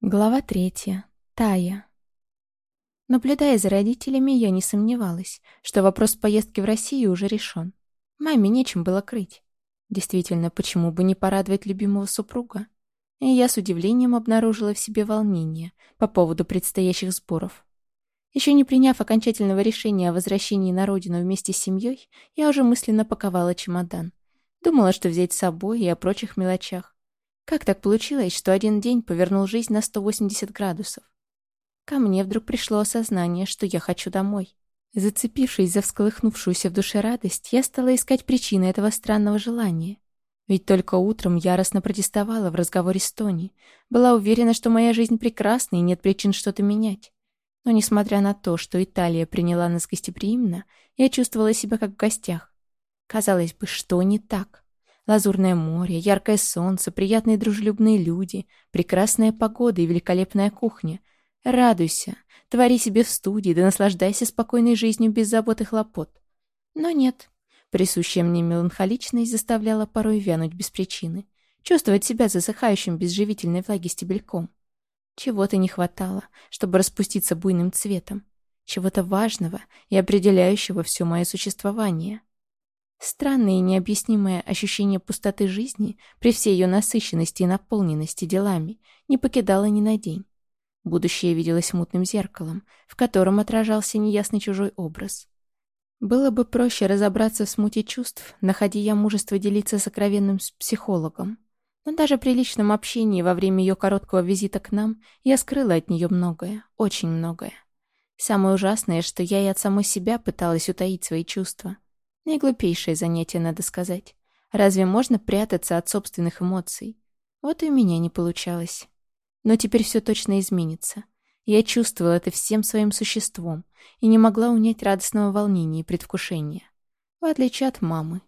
Глава третья. Тая. Наблюдая за родителями, я не сомневалась, что вопрос поездки в Россию уже решен. Маме нечем было крыть. Действительно, почему бы не порадовать любимого супруга? И я с удивлением обнаружила в себе волнение по поводу предстоящих сборов. Еще не приняв окончательного решения о возвращении на родину вместе с семьей, я уже мысленно паковала чемодан. Думала, что взять с собой и о прочих мелочах. Как так получилось, что один день повернул жизнь на 180 градусов? Ко мне вдруг пришло осознание, что я хочу домой. Зацепившись за всколыхнувшуюся в душе радость, я стала искать причины этого странного желания. Ведь только утром яростно протестовала в разговоре с Тони. Была уверена, что моя жизнь прекрасна и нет причин что-то менять. Но несмотря на то, что Италия приняла нас гостеприимно, я чувствовала себя как в гостях. Казалось бы, что не так? Лазурное море, яркое солнце, приятные дружелюбные люди, прекрасная погода и великолепная кухня. Радуйся, твори себе в студии, да наслаждайся спокойной жизнью без забот и хлопот. Но нет. Присущая мне меланхоличность заставляла порой вянуть без причины, чувствовать себя засыхающим без живительной влаги стебельком. Чего-то не хватало, чтобы распуститься буйным цветом. Чего-то важного и определяющего все мое существование. Странное и необъяснимое ощущение пустоты жизни при всей ее насыщенности и наполненности делами не покидало ни на день. Будущее виделось мутным зеркалом, в котором отражался неясный чужой образ. Было бы проще разобраться в смуте чувств, находя я мужество делиться сокровенным с психологом. Но даже при личном общении во время ее короткого визита к нам я скрыла от нее многое, очень многое. Самое ужасное, что я и от самой себя пыталась утаить свои чувства — Наиглупейшее занятие, надо сказать. Разве можно прятаться от собственных эмоций? Вот и у меня не получалось. Но теперь все точно изменится. Я чувствовала это всем своим существом и не могла унять радостного волнения и предвкушения. В отличие от мамы.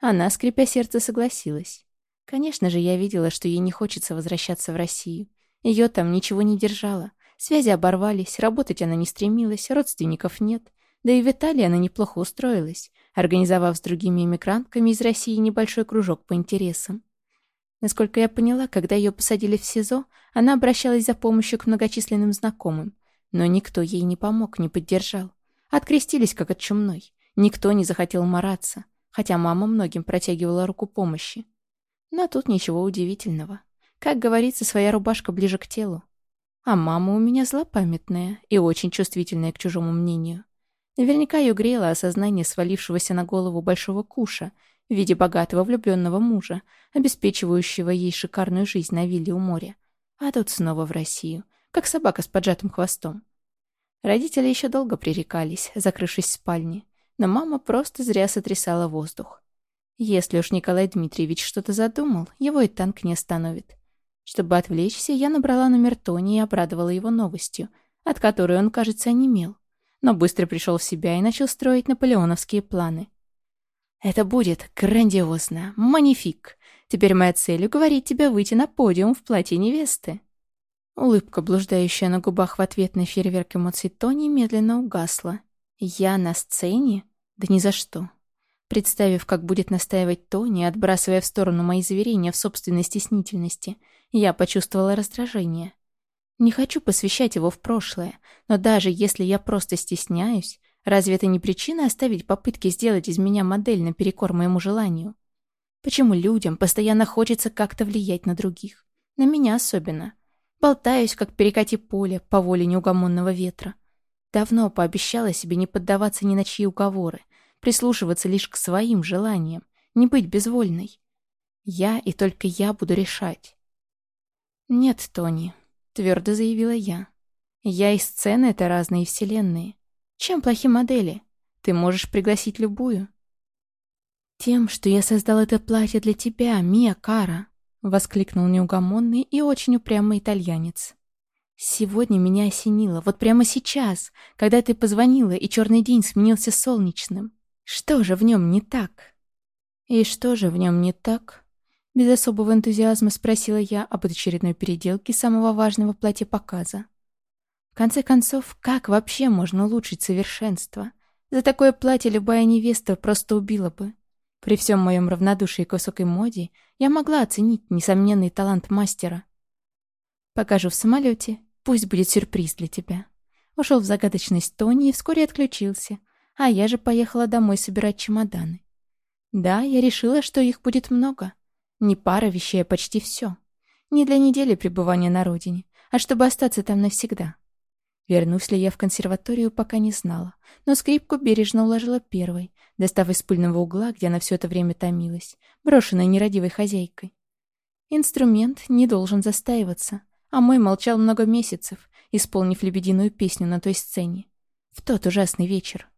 Она, скрипя сердце, согласилась. Конечно же, я видела, что ей не хочется возвращаться в Россию. Ее там ничего не держало. Связи оборвались, работать она не стремилась, родственников нет. Да и в Италии она неплохо устроилась организовав с другими иммигрантками из России небольшой кружок по интересам. Насколько я поняла, когда ее посадили в СИЗО, она обращалась за помощью к многочисленным знакомым, но никто ей не помог, не поддержал. Открестились, как от чумной. Никто не захотел мараться, хотя мама многим протягивала руку помощи. Но тут ничего удивительного. Как говорится, своя рубашка ближе к телу. А мама у меня злопамятная и очень чувствительная к чужому мнению. Наверняка ее грело осознание свалившегося на голову большого куша в виде богатого влюбленного мужа, обеспечивающего ей шикарную жизнь на вилле у моря. А тут снова в Россию, как собака с поджатым хвостом. Родители еще долго пререкались, закрывшись в спальне, но мама просто зря сотрясала воздух. Если уж Николай Дмитриевич что-то задумал, его и танк не остановит. Чтобы отвлечься, я набрала номер Тони и обрадовала его новостью, от которой он, кажется, онемел но быстро пришел в себя и начал строить наполеоновские планы. «Это будет грандиозно, манифик. Теперь моя цель — уговорить тебя выйти на подиум в платье невесты». Улыбка, блуждающая на губах в ответ на фейерверк эмоций Тони, медленно угасла. «Я на сцене? Да ни за что». Представив, как будет настаивать Тони, отбрасывая в сторону мои заверения в собственной стеснительности, я почувствовала раздражение. Не хочу посвящать его в прошлое, но даже если я просто стесняюсь, разве это не причина оставить попытки сделать из меня модель наперекор моему желанию? Почему людям постоянно хочется как-то влиять на других? На меня особенно. Болтаюсь, как перекати поле по воле неугомонного ветра. Давно пообещала себе не поддаваться ни на чьи уговоры, прислушиваться лишь к своим желаниям, не быть безвольной. Я и только я буду решать. Нет, Тони, Твердо заявила я. Я и сцены — это разные вселенные. Чем плохи модели? Ты можешь пригласить любую. Тем, что я создал это платье для тебя, Мия Кара, воскликнул неугомонный и очень упрямый итальянец. Сегодня меня осенило, вот прямо сейчас, когда ты позвонила, и черный день сменился солнечным. Что же в нем не так? И что же в нем не так? Без особого энтузиазма спросила я об очередной переделке самого важного платья показа. В конце концов, как вообще можно улучшить совершенство? За такое платье любая невеста просто убила бы. При всем моем равнодушии к высокой моде я могла оценить несомненный талант мастера. Покажу в самолете. Пусть будет сюрприз для тебя. Ушел в загадочность Тони и вскоре отключился. А я же поехала домой собирать чемоданы. Да, я решила, что их будет много. Не пара вещей, а почти все. Не для недели пребывания на родине, а чтобы остаться там навсегда. Вернусь ли я в консерваторию, пока не знала, но скрипку бережно уложила первой, достав из пыльного угла, где она все это время томилась, брошенной нерадивой хозяйкой. Инструмент не должен застаиваться, а мой молчал много месяцев, исполнив лебединую песню на той сцене. В тот ужасный вечер.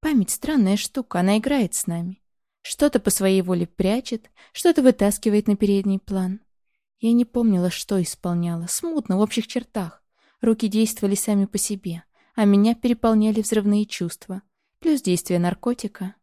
Память — странная штука, она играет с нами. Что-то по своей воле прячет, что-то вытаскивает на передний план. Я не помнила, что исполняла, смутно, в общих чертах. Руки действовали сами по себе, а меня переполняли взрывные чувства, плюс действие наркотика.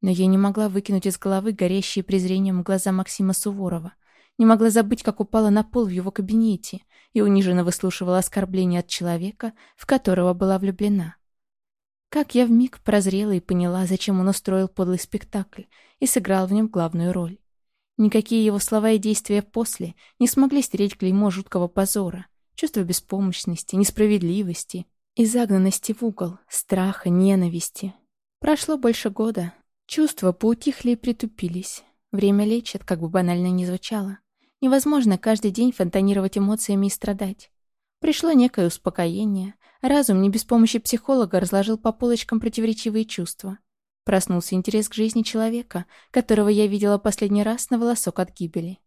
Но я не могла выкинуть из головы горящие презрением глаза Максима Суворова, не могла забыть, как упала на пол в его кабинете и униженно выслушивала оскорбления от человека, в которого была влюблена. Как я вмиг прозрела и поняла, зачем он устроил подлый спектакль и сыграл в нем главную роль. Никакие его слова и действия после не смогли стереть клеймо жуткого позора, чувство беспомощности, несправедливости и загнанности в угол, страха, ненависти. Прошло больше года. Чувства поутихли и притупились. Время лечит, как бы банально ни звучало. Невозможно каждый день фонтанировать эмоциями и страдать. Пришло некое успокоение. Разум не без помощи психолога разложил по полочкам противоречивые чувства. Проснулся интерес к жизни человека, которого я видела последний раз на волосок от гибели.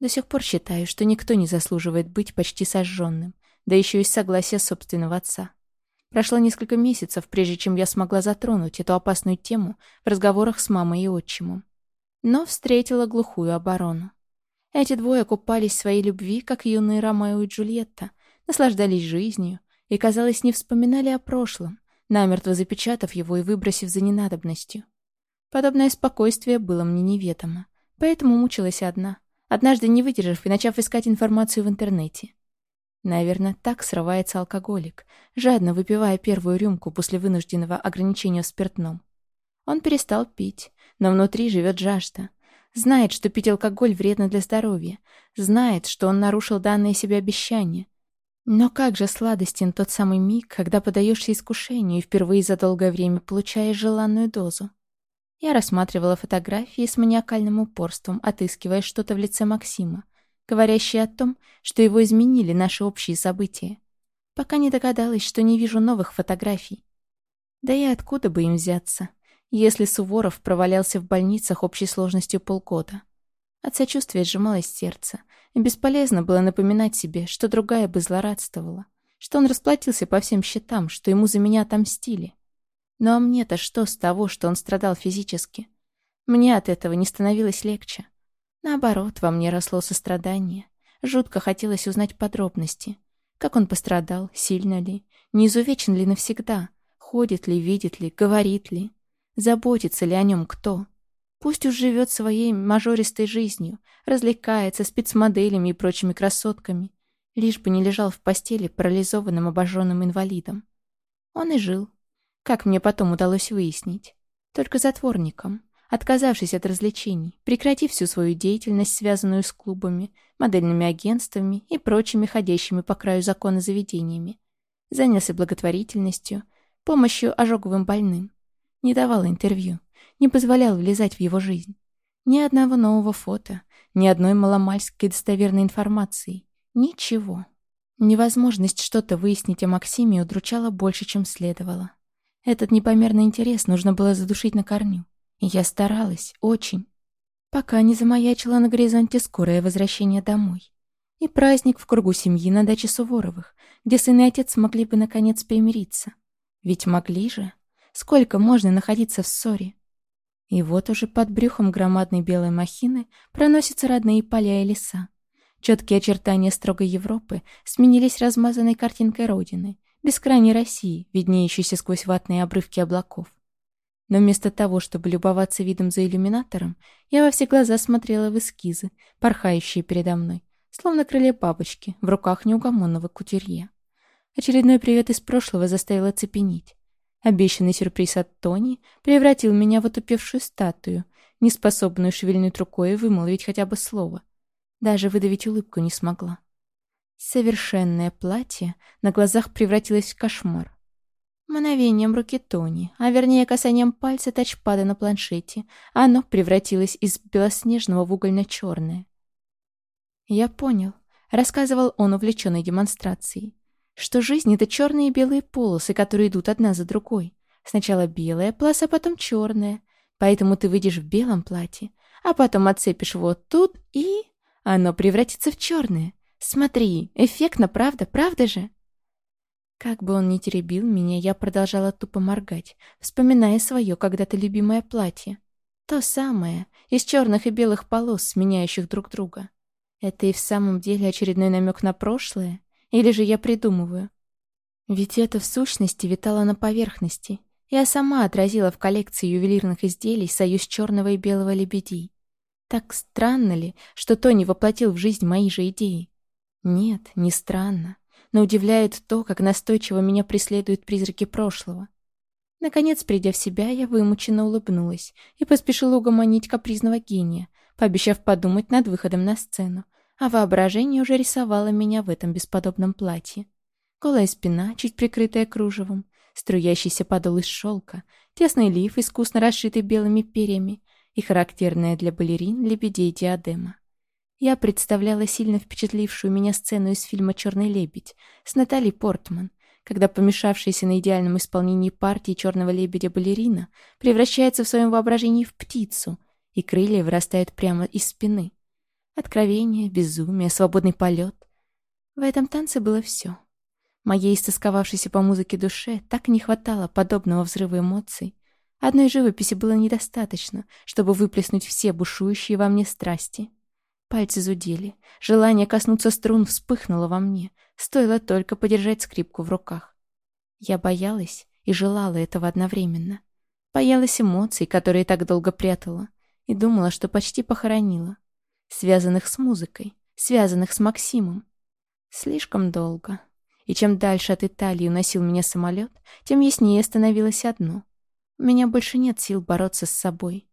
До сих пор считаю, что никто не заслуживает быть почти сожженным, да еще и согласия собственного отца. Прошло несколько месяцев, прежде чем я смогла затронуть эту опасную тему в разговорах с мамой и отчимом. Но встретила глухую оборону. Эти двое купались в своей любви, как юные Ромео и Джульетта, наслаждались жизнью и, казалось, не вспоминали о прошлом, намертво запечатав его и выбросив за ненадобностью. Подобное спокойствие было мне неведомо, поэтому мучилась одна, однажды не выдержав и начав искать информацию в интернете. Наверное, так срывается алкоголик, жадно выпивая первую рюмку после вынужденного ограничения в спиртном. Он перестал пить, но внутри живет жажда — Знает, что пить алкоголь вредно для здоровья. Знает, что он нарушил данное себе обещание. Но как же сладостен тот самый миг, когда подаешься искушению и впервые за долгое время получаешь желанную дозу. Я рассматривала фотографии с маниакальным упорством, отыскивая что-то в лице Максима, говорящее о том, что его изменили наши общие события. Пока не догадалась, что не вижу новых фотографий. Да и откуда бы им взяться? если Суворов провалялся в больницах общей сложностью полгода. От сочувствия сжималось сердце, и бесполезно было напоминать себе, что другая бы злорадствовала, что он расплатился по всем счетам, что ему за меня отомстили. Ну а мне-то что с того, что он страдал физически? Мне от этого не становилось легче. Наоборот, во мне росло сострадание. Жутко хотелось узнать подробности. Как он пострадал, сильно ли, не изувечен ли навсегда, ходит ли, видит ли, говорит ли. Заботится ли о нем кто? Пусть уж живет своей мажористой жизнью, развлекается спецмоделями и прочими красотками, лишь бы не лежал в постели парализованным обожженным инвалидом. Он и жил, как мне потом удалось выяснить, только затворником, отказавшись от развлечений, прекратив всю свою деятельность, связанную с клубами, модельными агентствами и прочими ходящими по краю закона заведениями, занялся благотворительностью, помощью ожоговым больным, не давал интервью, не позволял влезать в его жизнь. Ни одного нового фото, ни одной маломальской достоверной информации. Ничего. Невозможность что-то выяснить о Максиме удручала больше, чем следовало. Этот непомерный интерес нужно было задушить на корню. И я старалась, очень. Пока не замаячило на горизонте скорое возвращение домой. И праздник в кругу семьи на даче Суворовых, где сын и отец могли бы наконец примириться. Ведь могли же. Сколько можно находиться в ссоре? И вот уже под брюхом громадной белой махины проносятся родные поля и леса. Четкие очертания строгой Европы сменились размазанной картинкой Родины, бескрайней России, виднеющейся сквозь ватные обрывки облаков. Но вместо того, чтобы любоваться видом за иллюминатором, я во все глаза смотрела в эскизы, порхающие передо мной, словно крылья бабочки в руках неугомонного кутюрье. Очередной привет из прошлого заставил оцепенеть. Обещанный сюрприз от Тони превратил меня в отупевшую статую, неспособную шевельнуть рукой и вымолвить хотя бы слово. Даже выдавить улыбку не смогла. Совершенное платье на глазах превратилось в кошмар. Мановением руки Тони, а вернее касанием пальца тачпада на планшете, оно превратилось из белоснежного в угольно-черное. «Я понял», — рассказывал он увлеченной демонстрацией, что жизнь — это черные и белые полосы, которые идут одна за другой. Сначала белая полоса, потом черная. Поэтому ты выйдешь в белом платье, а потом отцепишь вот тут и... Оно превратится в черное. Смотри, эффектно, правда? Правда же? Как бы он ни теребил меня, я продолжала тупо моргать, вспоминая свое когда-то любимое платье. То самое, из черных и белых полос, сменяющих друг друга. Это и в самом деле очередной намек на прошлое? Или же я придумываю? Ведь это в сущности витало на поверхности. Я сама отразила в коллекции ювелирных изделий союз черного и белого лебедей. Так странно ли, что Тони воплотил в жизнь мои же идеи? Нет, не странно но удивляет то, как настойчиво меня преследуют призраки прошлого. Наконец, придя в себя, я вымученно улыбнулась и поспешила угомонить капризного гения, пообещав подумать над выходом на сцену, а воображение уже рисовало меня в этом бесподобном платье. Голая спина, чуть прикрытая кружевом, струящийся подол из шелка, тесный лиф, искусно расшитый белыми перьями и характерная для балерин лебедей диадема. Я представляла сильно впечатлившую меня сцену из фильма «Черный лебедь» с Натали Портман, когда помешавшаяся на идеальном исполнении партии черного лебедя балерина превращается в своем воображении в птицу, и крылья вырастают прямо из спины. Откровение, безумие, свободный полет. В этом танце было все. Моей истосковавшейся по музыке душе так не хватало подобного взрыва эмоций. Одной живописи было недостаточно, чтобы выплеснуть все бушующие во мне страсти. Пальцы зудели. Желание коснуться струн вспыхнуло во мне. Стоило только подержать скрипку в руках. Я боялась и желала этого одновременно. Боялась эмоций, которые так долго прятала, и думала, что почти похоронила. Связанных с музыкой, связанных с Максимом. Слишком долго. И чем дальше от Италии уносил меня самолет, тем яснее становилось одно. У меня больше нет сил бороться с собой.